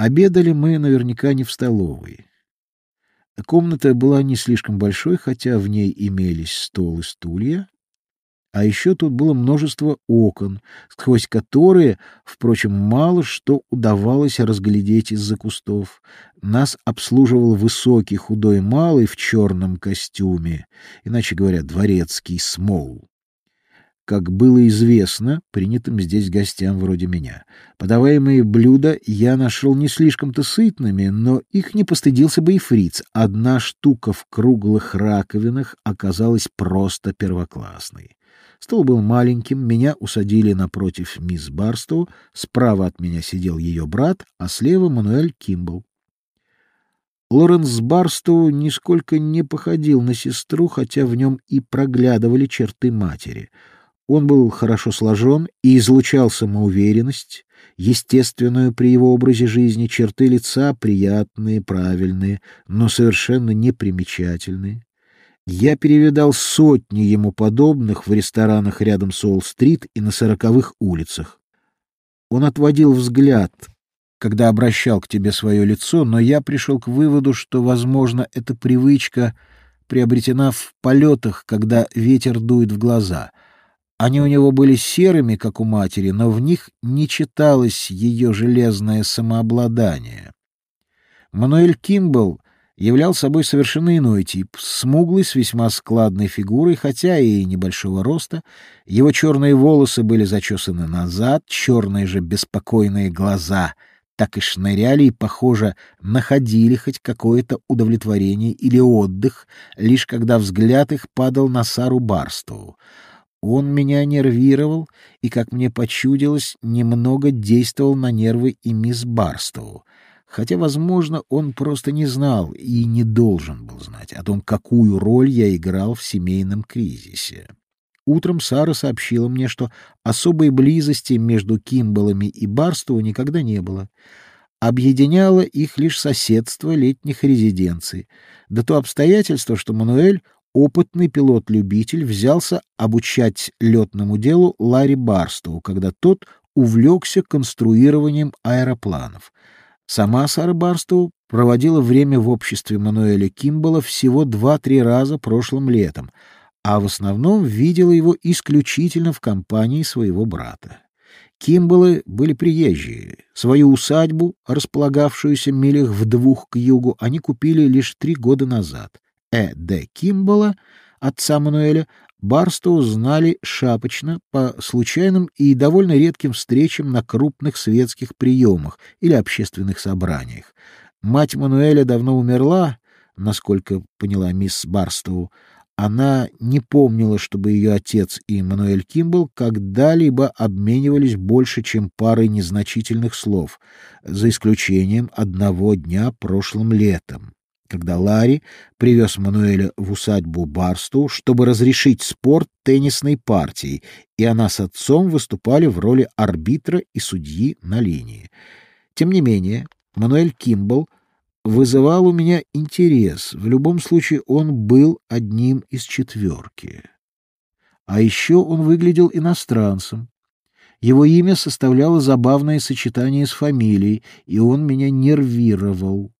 Обедали мы наверняка не в столовой. Комната была не слишком большой, хотя в ней имелись стол и стулья. А еще тут было множество окон, сквозь которые, впрочем, мало что удавалось разглядеть из-за кустов. Нас обслуживал высокий худой малый в черном костюме, иначе говоря, дворецкий смол как было известно принятым здесь гостям вроде меня. Подаваемые блюда я нашел не слишком-то сытными, но их не постыдился бы и фриц. Одна штука в круглых раковинах оказалась просто первоклассной. Стол был маленьким, меня усадили напротив мисс Барстоу, справа от меня сидел ее брат, а слева Мануэль Кимбл. Лоренс Барстоу нисколько не походил на сестру, хотя в нем и проглядывали черты матери — он был хорошо сложен и излучал самоуверенность, естественную при его образе жизни, черты лица приятные, правильные, но совершенно непримечательные. Я перевидал сотни ему подобных в ресторанах рядом с Уолл-стрит и на сороковых улицах. Он отводил взгляд, когда обращал к тебе свое лицо, но я пришел к выводу, что, возможно, эта привычка приобретена в полетах, когда ветер дует в глаза — они у него были серыми, как у матери, но в них не читалось ее железное самообладание. Мануэль Кимбл являл собой совершенно иной тип, смуглый, с весьма складной фигурой, хотя и небольшого роста. Его черные волосы были зачесаны назад, черные же беспокойные глаза так и шныряли и, похоже, находили хоть какое-то удовлетворение или отдых, лишь когда взгляд их падал на Сару Барстову. Он меня нервировал и, как мне почудилось, немного действовал на нервы и мисс Барстову, хотя, возможно, он просто не знал и не должен был знать о том, какую роль я играл в семейном кризисе. Утром Сара сообщила мне, что особой близости между Кимбалами и Барстову никогда не было. Объединяло их лишь соседство летних резиденций, да то обстоятельство, что Мануэль опытный пилот-любитель взялся обучать летному делу Ларри Барстоу, когда тот увлекся конструированием аэропланов. Сама Сара Барстоу проводила время в обществе Мануэля Кимбала всего два-три раза прошлым летом, а в основном видела его исключительно в компании своего брата. Кимбалы были приезжие. Свою усадьбу, располагавшуюся милях в двух к югу, они купили лишь три года назад — Э. Д. Кимбала, отца Мануэля, Барстоу знали шапочно по случайным и довольно редким встречам на крупных светских приемах или общественных собраниях. Мать Мануэля давно умерла, насколько поняла мисс Барстоу. Она не помнила, чтобы ее отец и Мануэль Кимбл когда-либо обменивались больше, чем парой незначительных слов, за исключением одного дня прошлым летом когда Ларри привез Мануэля в усадьбу Барсту, чтобы разрешить спорт теннисной партии, и она с отцом выступали в роли арбитра и судьи на линии. Тем не менее, Мануэль Кимбл вызывал у меня интерес. В любом случае, он был одним из четверки. А еще он выглядел иностранцем. Его имя составляло забавное сочетание с фамилией, и он меня нервировал.